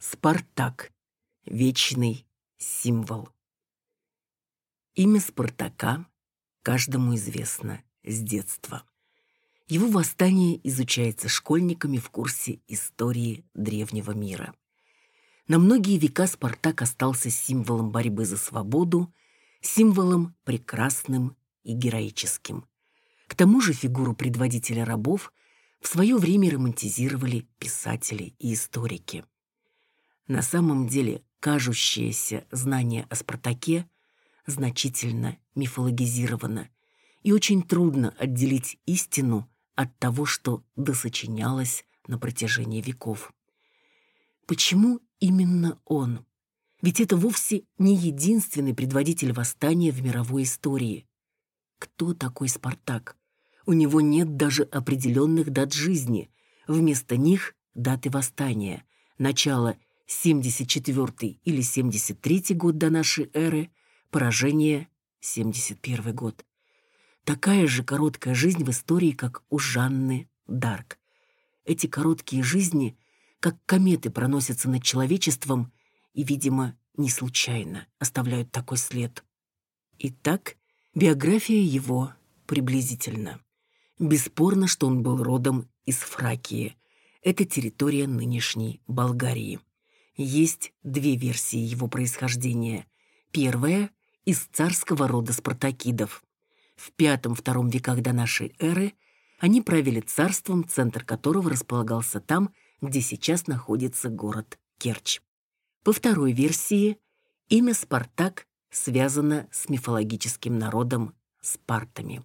Спартак. Вечный символ. Имя Спартака каждому известно с детства. Его восстание изучается школьниками в курсе истории древнего мира. На многие века Спартак остался символом борьбы за свободу, символом прекрасным и героическим. К тому же фигуру предводителя рабов в свое время романтизировали писатели и историки. На самом деле, кажущееся знание о Спартаке значительно мифологизировано, и очень трудно отделить истину от того, что досочинялось на протяжении веков. Почему именно он? Ведь это вовсе не единственный предводитель восстания в мировой истории. Кто такой Спартак? У него нет даже определенных дат жизни. Вместо них даты восстания. Начало 74 или 73 год до нашей эры, поражение 71 год. Такая же короткая жизнь в истории, как у Жанны Дарк. Эти короткие жизни, как кометы, проносятся над человечеством и, видимо, не случайно оставляют такой след. Итак, биография его приблизительно. Бесспорно, что он был родом из Фракии. Это территория нынешней Болгарии. Есть две версии его происхождения. Первая – из царского рода спартакидов. В V-II веках до нашей эры они правили царством, центр которого располагался там, где сейчас находится город Керчь. По второй версии, имя Спартак связано с мифологическим народом Спартами.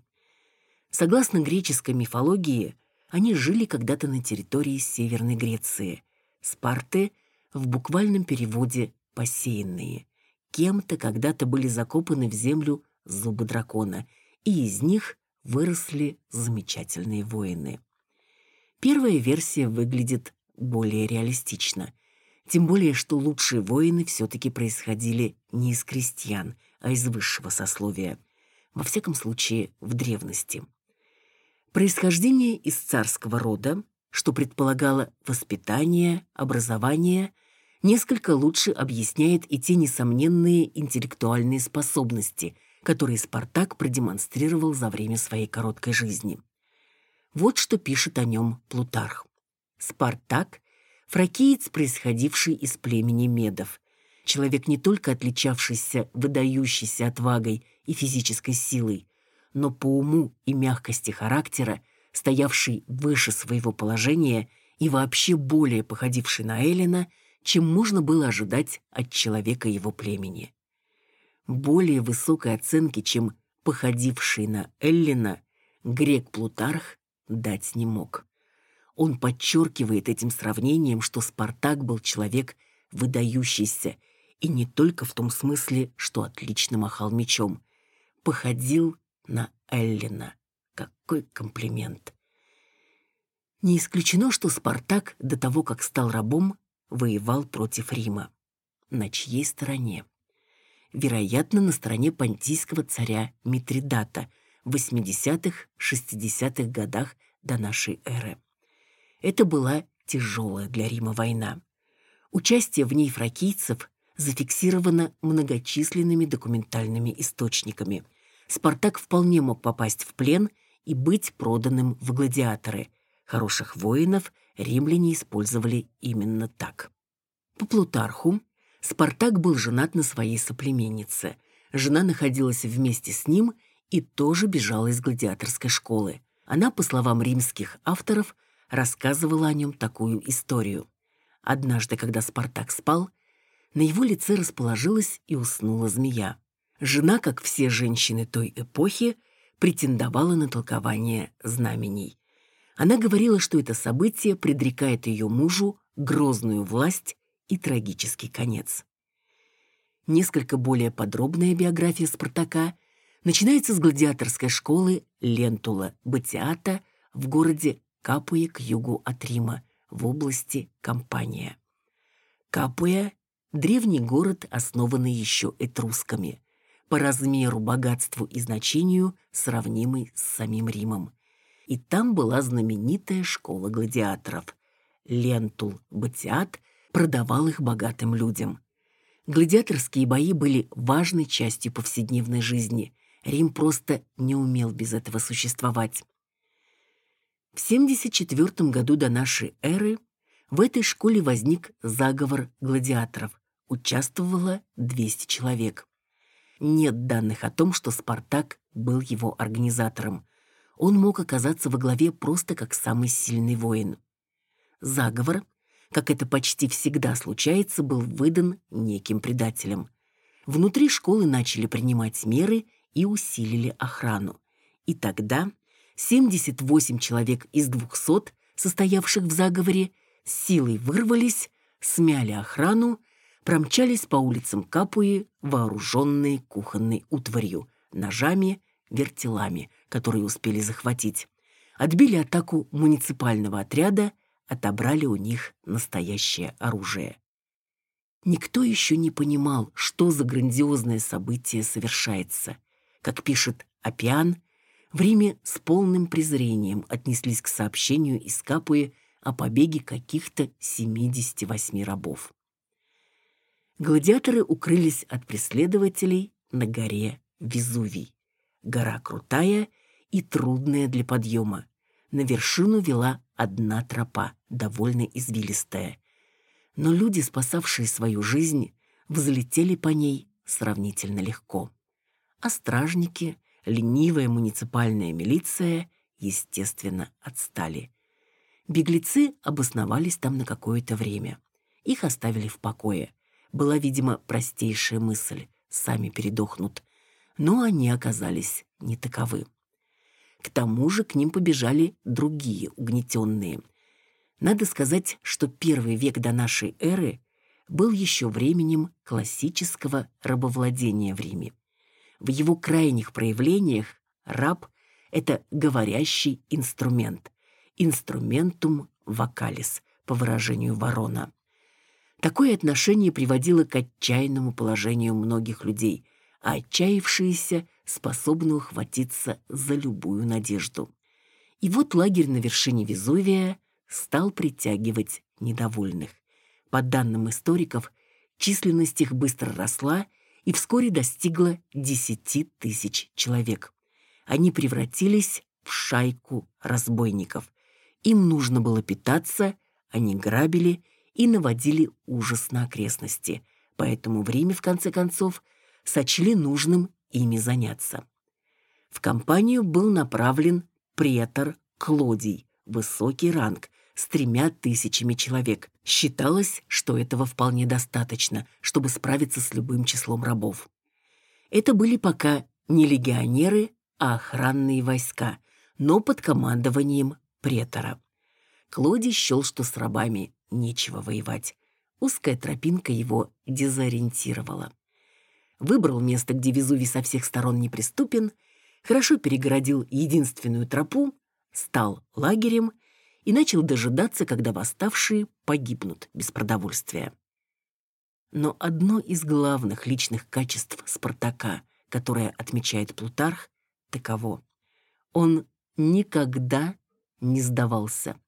Согласно греческой мифологии, они жили когда-то на территории Северной Греции. Спарты – в буквальном переводе «посеянные». Кем-то когда-то были закопаны в землю зубы дракона, и из них выросли замечательные воины. Первая версия выглядит более реалистично. Тем более, что лучшие воины все-таки происходили не из крестьян, а из высшего сословия. Во всяком случае, в древности. Происхождение из царского рода, что предполагало воспитание, образование несколько лучше объясняет и те несомненные интеллектуальные способности, которые Спартак продемонстрировал за время своей короткой жизни. Вот что пишет о нем Плутарх. Спартак – фракиец, происходивший из племени Медов, человек не только отличавшийся выдающейся отвагой и физической силой, но по уму и мягкости характера, стоявший выше своего положения и вообще более походивший на Эллина – чем можно было ожидать от человека его племени. Более высокой оценки, чем походивший на Эллина, грек Плутарх дать не мог. Он подчеркивает этим сравнением, что Спартак был человек выдающийся, и не только в том смысле, что отлично махал мечом. Походил на Эллина. Какой комплимент! Не исключено, что Спартак до того, как стал рабом, воевал против Рима. На чьей стороне? Вероятно, на стороне понтийского царя Митридата в 80-х-60-х годах до нашей эры. Это была тяжелая для Рима война. Участие в ней фракийцев зафиксировано многочисленными документальными источниками. Спартак вполне мог попасть в плен и быть проданным в гладиаторы. Хороших воинов римляне использовали именно так. По Плутарху Спартак был женат на своей соплеменнице. Жена находилась вместе с ним и тоже бежала из гладиаторской школы. Она, по словам римских авторов, рассказывала о нем такую историю. Однажды, когда Спартак спал, на его лице расположилась и уснула змея. Жена, как все женщины той эпохи, претендовала на толкование знамений. Она говорила, что это событие предрекает ее мужу грозную власть и трагический конец. Несколько более подробная биография Спартака начинается с гладиаторской школы Лентула Батиата в городе Капуя к югу от Рима, в области Кампания. Капуя – древний город, основанный еще этрусками, по размеру, богатству и значению сравнимый с самим Римом и там была знаменитая школа гладиаторов. Лентул Батиат продавал их богатым людям. Гладиаторские бои были важной частью повседневной жизни. Рим просто не умел без этого существовать. В 74 году до нашей эры в этой школе возник заговор гладиаторов. Участвовало 200 человек. Нет данных о том, что Спартак был его организатором. Он мог оказаться во главе просто как самый сильный воин. Заговор, как это почти всегда случается, был выдан неким предателем. Внутри школы начали принимать меры и усилили охрану. И тогда 78 человек из 200, состоявших в заговоре, силой вырвались, смяли охрану, промчались по улицам Капуи, вооруженные кухонной утварью, ножами, вертелами, которые успели захватить. Отбили атаку муниципального отряда, отобрали у них настоящее оружие. Никто еще не понимал, что за грандиозное событие совершается. Как пишет Апиан, в Риме с полным презрением отнеслись к сообщению из Капуи о побеге каких-то 78 рабов. Гладиаторы укрылись от преследователей на горе Везувий. Гора крутая и трудная для подъема. На вершину вела одна тропа, довольно извилистая. Но люди, спасавшие свою жизнь, взлетели по ней сравнительно легко. А стражники, ленивая муниципальная милиция, естественно, отстали. Беглецы обосновались там на какое-то время. Их оставили в покое. Была, видимо, простейшая мысль — сами передохнут. Но они оказались не таковы. К тому же к ним побежали другие угнетенные. Надо сказать, что первый век до нашей эры был еще временем классического рабовладения в Риме. В его крайних проявлениях раб — это говорящий инструмент. Инструментум вокалис, по выражению Ворона. Такое отношение приводило к отчаянному положению многих людей, а отчаявшиеся способны ухватиться за любую надежду. И вот лагерь на вершине Везувия стал притягивать недовольных. По данным историков, численность их быстро росла и вскоре достигла 10 тысяч человек. Они превратились в шайку разбойников. Им нужно было питаться, они грабили и наводили ужас на окрестности. Поэтому в Риме, в конце концов, сочли нужным ими заняться. В компанию был направлен претор Клодий, высокий ранг, с тремя тысячами человек. Считалось, что этого вполне достаточно, чтобы справиться с любым числом рабов. Это были пока не легионеры, а охранные войска, но под командованием претора. Клодий счел, что с рабами нечего воевать. Узкая тропинка его дезориентировала выбрал место, где Везувий со всех сторон неприступен, хорошо перегородил единственную тропу, стал лагерем и начал дожидаться, когда восставшие погибнут без продовольствия. Но одно из главных личных качеств Спартака, которое отмечает Плутарх, таково. Он никогда не сдавался.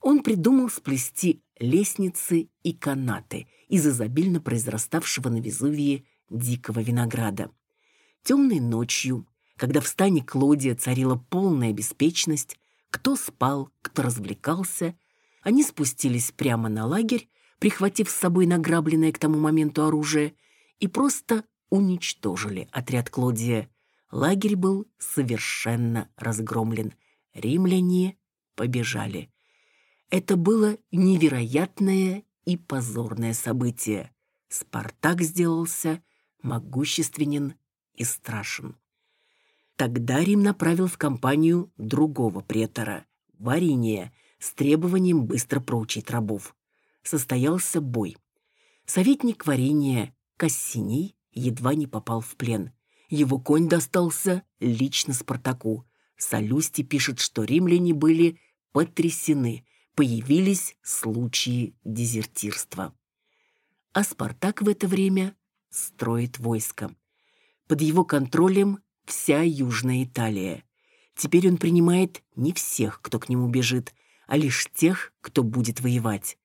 Он придумал сплести лестницы и канаты из изобильно произраставшего на Везувии дикого винограда. Темной ночью, когда в стане Клодия царила полная беспечность, кто спал, кто развлекался, они спустились прямо на лагерь, прихватив с собой награбленное к тому моменту оружие, и просто уничтожили отряд Клодия. Лагерь был совершенно разгромлен. Римляне побежали. Это было невероятное и позорное событие. Спартак сделался могущественен и страшен. Тогда Рим направил в компанию другого претора, Вариния, с требованием быстро проучить рабов. Состоялся бой. Советник Вариния Кассиний едва не попал в плен. Его конь достался лично Спартаку. Солюсти пишет, что римляне были потрясены, появились случаи дезертирства. А Спартак в это время строит войско. Под его контролем вся Южная Италия. Теперь он принимает не всех, кто к нему бежит, а лишь тех, кто будет воевать.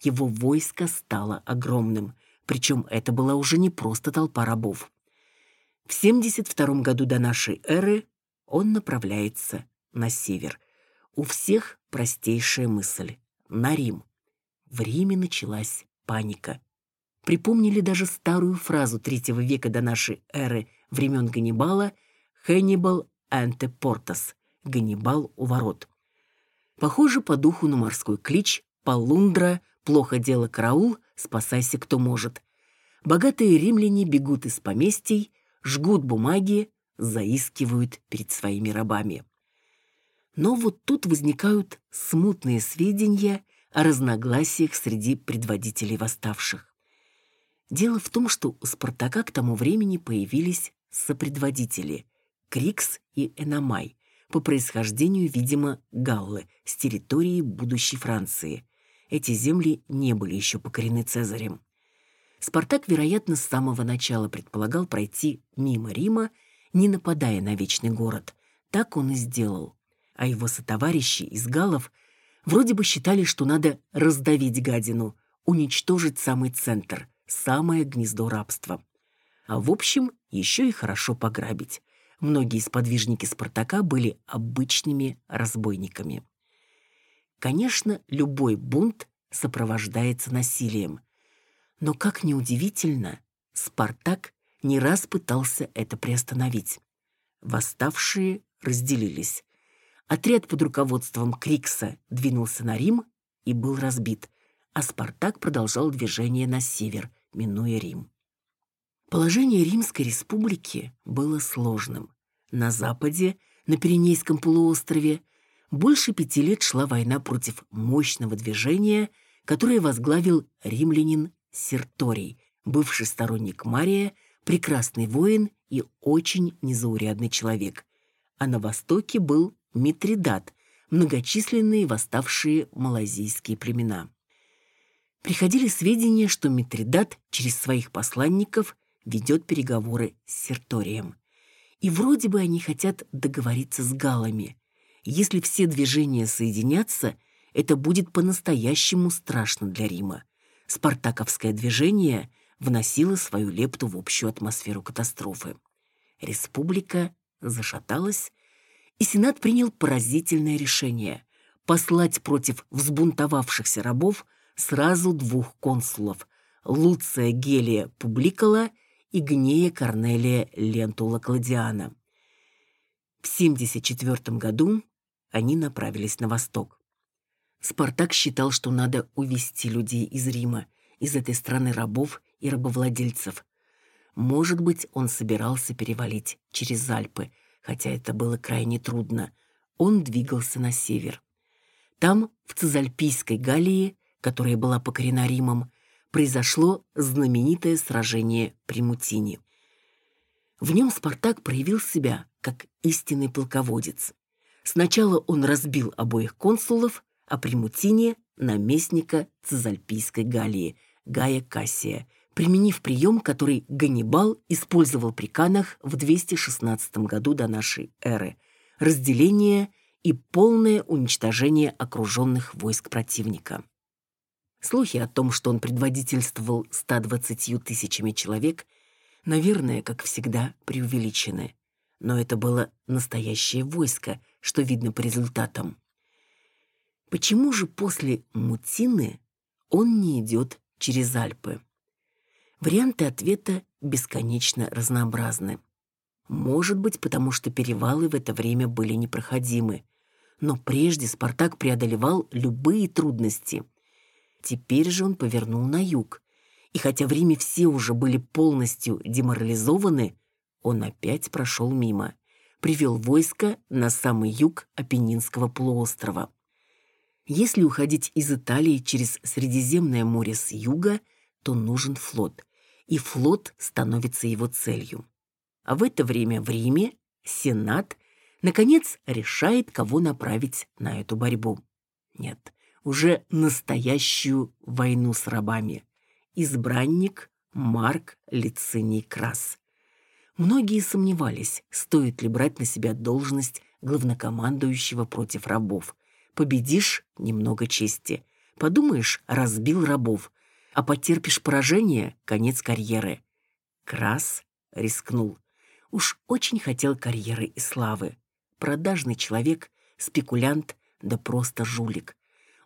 его войско стало огромным, причем это была уже не просто толпа рабов. В 72 году до нашей эры он направляется на север. У всех простейшая мысль – на Рим. В Риме началась паника. Припомнили даже старую фразу третьего века до нашей эры времен Ганнибала «Хэннибал анте портас» – «Ганнибал у ворот». Похоже по духу на морской клич «Полундра», «Плохо дело караул», «Спасайся, кто может». Богатые римляне бегут из поместий, жгут бумаги, заискивают перед своими рабами. Но вот тут возникают смутные сведения о разногласиях среди предводителей восставших. Дело в том, что у Спартака к тому времени появились сопредводители – Крикс и Эномай, по происхождению, видимо, галлы с территории будущей Франции. Эти земли не были еще покорены Цезарем. Спартак, вероятно, с самого начала предполагал пройти мимо Рима, не нападая на вечный город. Так он и сделал. А его сотоварищи из галлов вроде бы считали, что надо раздавить гадину, уничтожить самый центр, самое гнездо рабства. А в общем, еще и хорошо пограбить. Многие сподвижники Спартака были обычными разбойниками. Конечно, любой бунт сопровождается насилием. Но, как ни удивительно, Спартак не раз пытался это приостановить. Восставшие разделились. Отряд под руководством Крикса двинулся на Рим и был разбит, а Спартак продолжал движение на север, минуя Рим. Положение Римской республики было сложным. На западе, на Пиренейском полуострове, больше пяти лет шла война против мощного движения, которое возглавил римлянин Серторий, бывший сторонник Мария, прекрасный воин и очень незаурядный человек. А на востоке был Митридат, многочисленные восставшие малазийские племена. Приходили сведения, что Митридат через своих посланников ведет переговоры с Серторием. И вроде бы они хотят договориться с галами. Если все движения соединятся, это будет по-настоящему страшно для Рима. Спартаковское движение вносило свою лепту в общую атмосферу катастрофы. Республика зашаталась, и Сенат принял поразительное решение – послать против взбунтовавшихся рабов сразу двух консулов – Луция Гелия Публикала – и Гнея Корнелия Лентула Кладиана. В 74 году они направились на восток. Спартак считал, что надо увести людей из Рима, из этой страны рабов и рабовладельцев. Может быть, он собирался перевалить через Альпы, хотя это было крайне трудно. Он двигался на север. Там, в Цезальпийской Галлии, которая была покорена Римом, произошло знаменитое сражение при Мутине. В нем Спартак проявил себя как истинный полководец. Сначала он разбил обоих консулов, а при Мутине – наместника Цезальпийской Галлии, Гая Кассия, применив прием, который Ганнибал использовал при Канах в 216 году до нашей эры – разделение и полное уничтожение окруженных войск противника. Слухи о том, что он предводительствовал 120 тысячами человек, наверное, как всегда, преувеличены. Но это было настоящее войско, что видно по результатам. Почему же после Мутины он не идет через Альпы? Варианты ответа бесконечно разнообразны. Может быть, потому что перевалы в это время были непроходимы. Но прежде Спартак преодолевал любые трудности – Теперь же он повернул на юг. И хотя в Риме все уже были полностью деморализованы, он опять прошел мимо. Привел войско на самый юг Апеннинского полуострова. Если уходить из Италии через Средиземное море с юга, то нужен флот. И флот становится его целью. А в это время в Риме Сенат, наконец, решает, кого направить на эту борьбу. Нет, уже настоящую войну с рабами. Избранник Марк Лициний Крас. Многие сомневались, стоит ли брать на себя должность главнокомандующего против рабов. Победишь – немного чести. Подумаешь, разбил рабов. А потерпишь поражение — конец карьеры. Крас рискнул. Уж очень хотел карьеры и славы. Продажный человек, спекулянт, да просто жулик.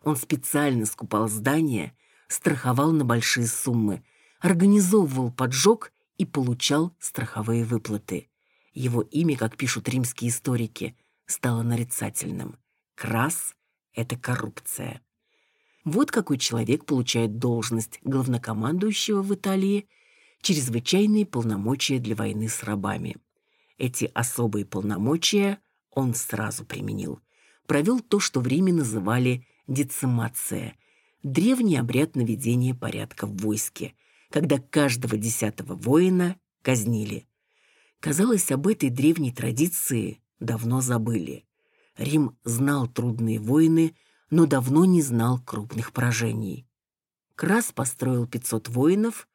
Он специально скупал здания, страховал на большие суммы, организовывал поджог и получал страховые выплаты. Его имя, как пишут римские историки, стало нарицательным. Крас — это коррупция. Вот какой человек получает должность главнокомандующего в Италии, чрезвычайные полномочия для войны с рабами. Эти особые полномочия он сразу применил. Провел то, что в Риме называли децимация – древний обряд наведения порядка в войске, когда каждого десятого воина казнили. Казалось, об этой древней традиции давно забыли. Рим знал трудные войны, но давно не знал крупных поражений. Крас построил 500 воинов,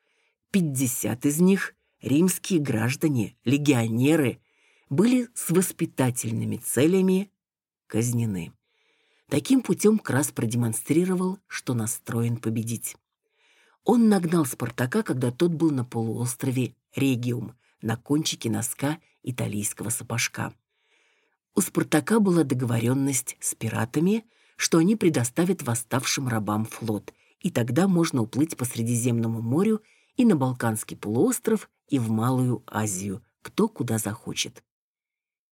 50 из них – римские граждане, легионеры, были с воспитательными целями казнены. Таким путем Крас продемонстрировал, что настроен победить. Он нагнал Спартака, когда тот был на полуострове Региум, на кончике носка итальянского сапожка. У Спартака была договоренность с пиратами, что они предоставят восставшим рабам флот, и тогда можно уплыть по Средиземному морю и на Балканский полуостров, и в Малую Азию, кто куда захочет.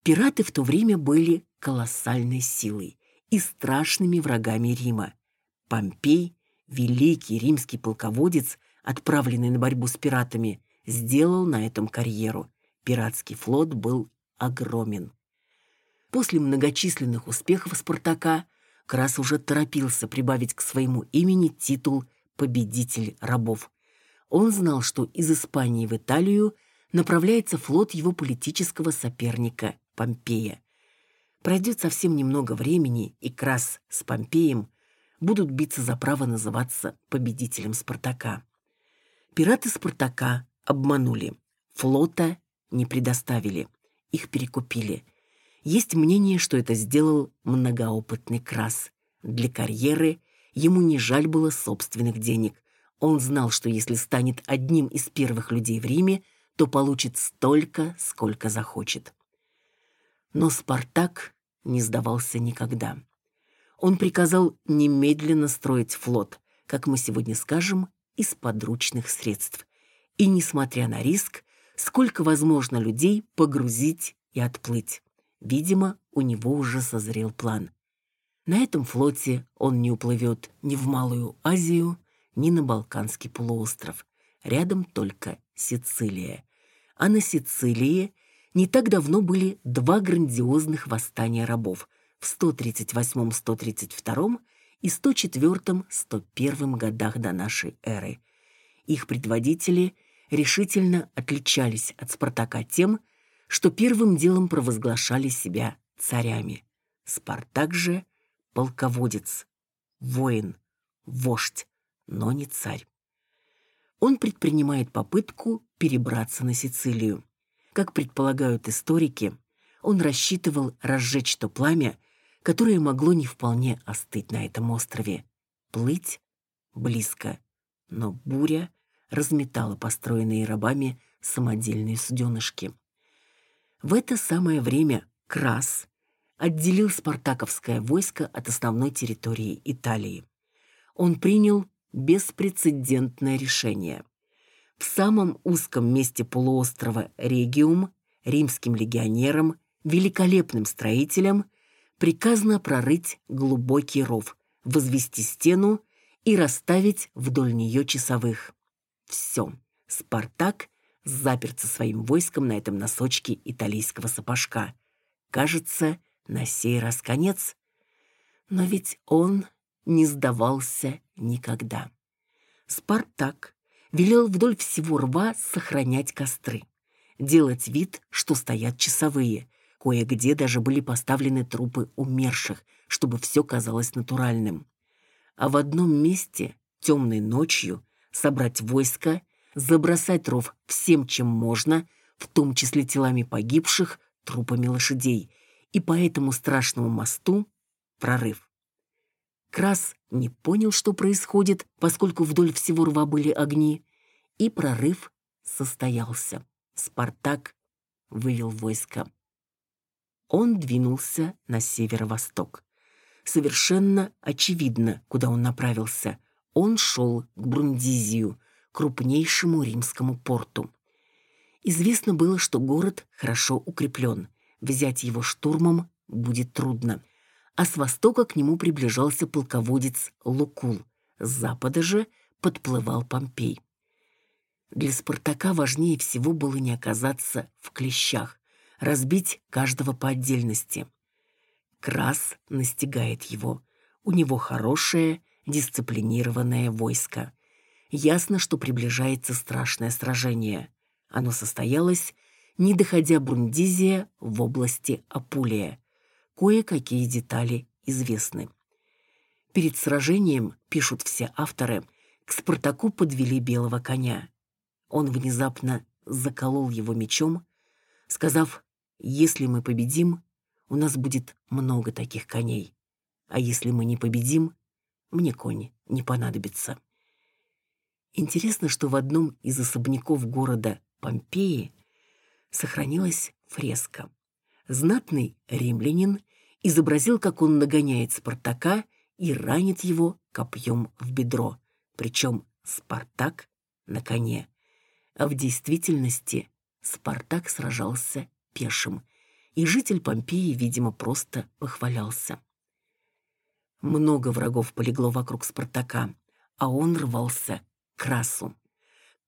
Пираты в то время были колоссальной силой и страшными врагами Рима. Помпей, великий римский полководец, отправленный на борьбу с пиратами, сделал на этом карьеру. Пиратский флот был огромен. После многочисленных успехов Спартака Крас уже торопился прибавить к своему имени титул «победитель рабов». Он знал, что из Испании в Италию направляется флот его политического соперника Помпея. Пройдет совсем немного времени, и Крас с Помпеем будут биться за право называться победителем Спартака. Пираты Спартака обманули. Флота не предоставили. Их перекупили. Есть мнение, что это сделал многоопытный Крас. Для карьеры ему не жаль было собственных денег. Он знал, что если станет одним из первых людей в Риме, то получит столько, сколько захочет. Но Спартак не сдавался никогда. Он приказал немедленно строить флот, как мы сегодня скажем, из подручных средств, и, несмотря на риск, сколько возможно людей погрузить и отплыть. Видимо, у него уже созрел план. На этом флоте он не уплывет ни в Малую Азию, ни на Балканский полуостров. Рядом только Сицилия. А на Сицилии не так давно были два грандиозных восстания рабов в 138-132 и 104-101 годах до нашей эры. Их предводители решительно отличались от Спартака тем, что первым делом провозглашали себя царями. Спартак же — полководец, воин, вождь, но не царь. Он предпринимает попытку перебраться на Сицилию. Как предполагают историки, он рассчитывал разжечь то пламя, которое могло не вполне остыть на этом острове. Плыть близко, но буря разметала построенные рабами самодельные суденышки. В это самое время Крас отделил спартаковское войско от основной территории Италии. Он принял беспрецедентное решение в самом узком месте полуострова Региум римским легионерам, великолепным строителям, приказано прорыть глубокий ров, возвести стену и расставить вдоль нее часовых. Все, Спартак заперт со своим войском на этом носочке итальянского сапожка. Кажется, на сей раз конец. Но ведь он не сдавался никогда. Спартак велел вдоль всего рва сохранять костры. Делать вид, что стоят часовые. Кое-где даже были поставлены трупы умерших, чтобы все казалось натуральным. А в одном месте, темной ночью, собрать войско, забросать ров всем, чем можно, в том числе телами погибших, трупами лошадей, и по этому страшному мосту прорыв. Крас не понял, что происходит, поскольку вдоль всего рва были огни, и прорыв состоялся. Спартак вывел войско. Он двинулся на северо-восток. Совершенно очевидно, куда он направился. Он шел к Брундизию, крупнейшему римскому порту. Известно было, что город хорошо укреплен. Взять его штурмом будет трудно. А с востока к нему приближался полководец Лукул. С запада же подплывал Помпей. Для Спартака важнее всего было не оказаться в клещах, разбить каждого по отдельности. Крас настигает его. У него хорошее, дисциплинированное войско. Ясно, что приближается страшное сражение. Оно состоялось, не доходя Брундизия в области Апулия. Кое-какие детали известны. Перед сражением, пишут все авторы, к Спартаку подвели белого коня. Он внезапно заколол его мечом, сказав, «Если мы победим, у нас будет много таких коней, а если мы не победим, мне кони не понадобится». Интересно, что в одном из особняков города Помпеи сохранилась фреска. Знатный римлянин изобразил, как он нагоняет Спартака и ранит его копьем в бедро, причем Спартак на коне. А в действительности Спартак сражался пешим, и житель Помпеи, видимо, просто похвалялся. Много врагов полегло вокруг Спартака, а он рвался к Красу.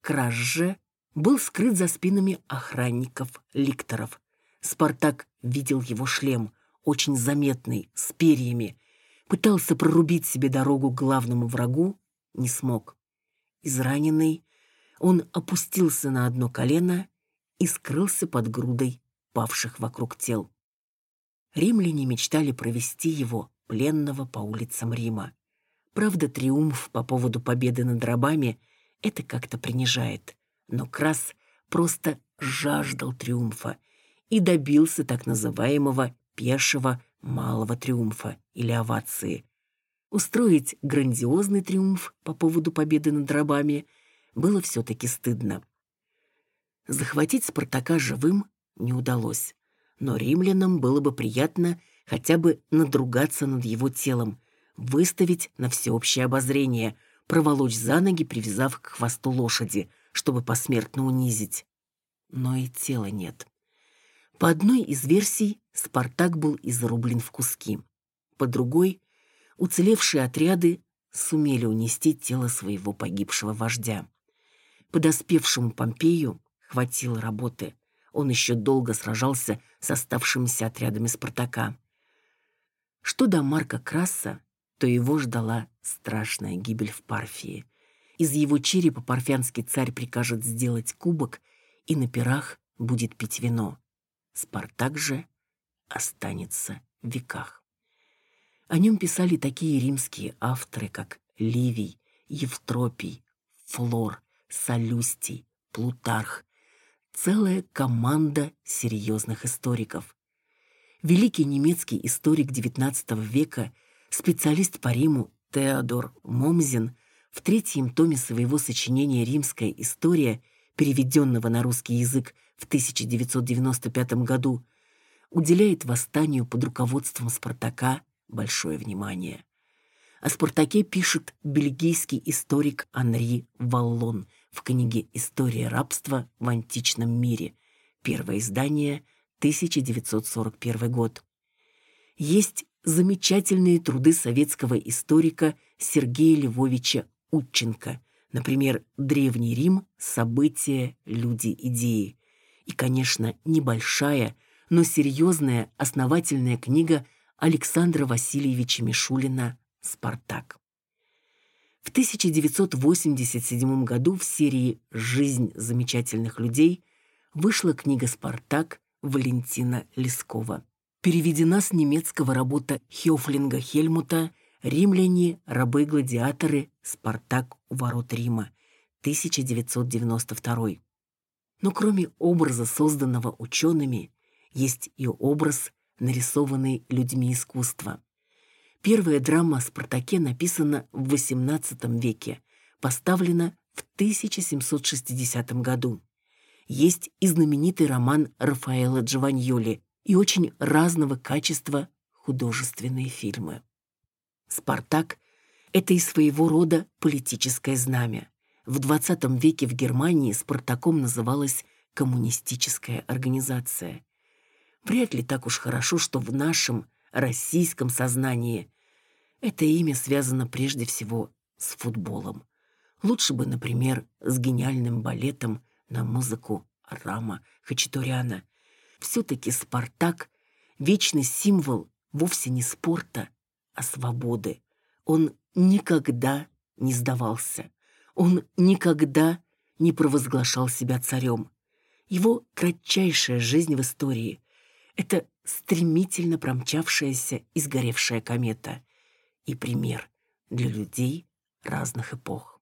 Крас же был скрыт за спинами охранников-ликторов. Спартак видел его шлем, очень заметный, с перьями. Пытался прорубить себе дорогу к главному врагу, не смог. Израненный, он опустился на одно колено и скрылся под грудой павших вокруг тел. Римляне мечтали провести его, пленного, по улицам Рима. Правда, триумф по поводу победы над рабами это как-то принижает но Крас просто жаждал триумфа и добился так называемого пешего малого триумфа или овации. Устроить грандиозный триумф по поводу победы над рабами было все-таки стыдно. Захватить Спартака живым не удалось, но римлянам было бы приятно хотя бы надругаться над его телом, выставить на всеобщее обозрение, проволочь за ноги, привязав к хвосту лошади – чтобы посмертно унизить. Но и тела нет. По одной из версий Спартак был изрублен в куски. По другой, уцелевшие отряды сумели унести тело своего погибшего вождя. Подоспевшему Помпею хватило работы. Он еще долго сражался с оставшимися отрядами Спартака. Что до Марка Краса, то его ждала страшная гибель в Парфии. Из его черепа парфянский царь прикажет сделать кубок, и на пирах будет пить вино. Спартак же останется в веках. О нем писали такие римские авторы, как Ливий, Евтропий, Флор, Солюстий, Плутарх. Целая команда серьезных историков. Великий немецкий историк XIX века, специалист по Риму Теодор Момзин в третьем томе своего сочинения «Римская история», переведенного на русский язык в 1995 году, уделяет восстанию под руководством Спартака большое внимание. О Спартаке пишет бельгийский историк Анри Валлон в книге «История рабства в античном мире», первое издание, 1941 год. Есть замечательные труды советского историка Сергея Львовича Утченко. Например, Древний Рим, события, люди, идеи. И, конечно, небольшая, но серьезная, основательная книга Александра Васильевича Мишулина «Спартак». В 1987 году в серии «Жизнь замечательных людей» вышла книга «Спартак» Валентина Лескова. Переведена с немецкого работа Хёфлинга Хельмута Римляне, рабы-гладиаторы, Спартак у ворот Рима, 1992. Но кроме образа, созданного учеными, есть и образ, нарисованный людьми искусства. Первая драма о Спартаке написана в XVIII веке, поставлена в 1760 году. Есть и знаменитый роман Рафаэла Джованьоли и очень разного качества художественные фильмы. «Спартак» — это и своего рода политическое знамя. В XX веке в Германии «Спартаком» называлась коммунистическая организация. Вряд ли так уж хорошо, что в нашем российском сознании это имя связано прежде всего с футболом. Лучше бы, например, с гениальным балетом на музыку Рама Хачатуряна. Все-таки «Спартак» — вечный символ вовсе не спорта, а свободы. Он никогда не сдавался. Он никогда не провозглашал себя царем. Его кратчайшая жизнь в истории — это стремительно промчавшаяся и сгоревшая комета и пример для людей разных эпох.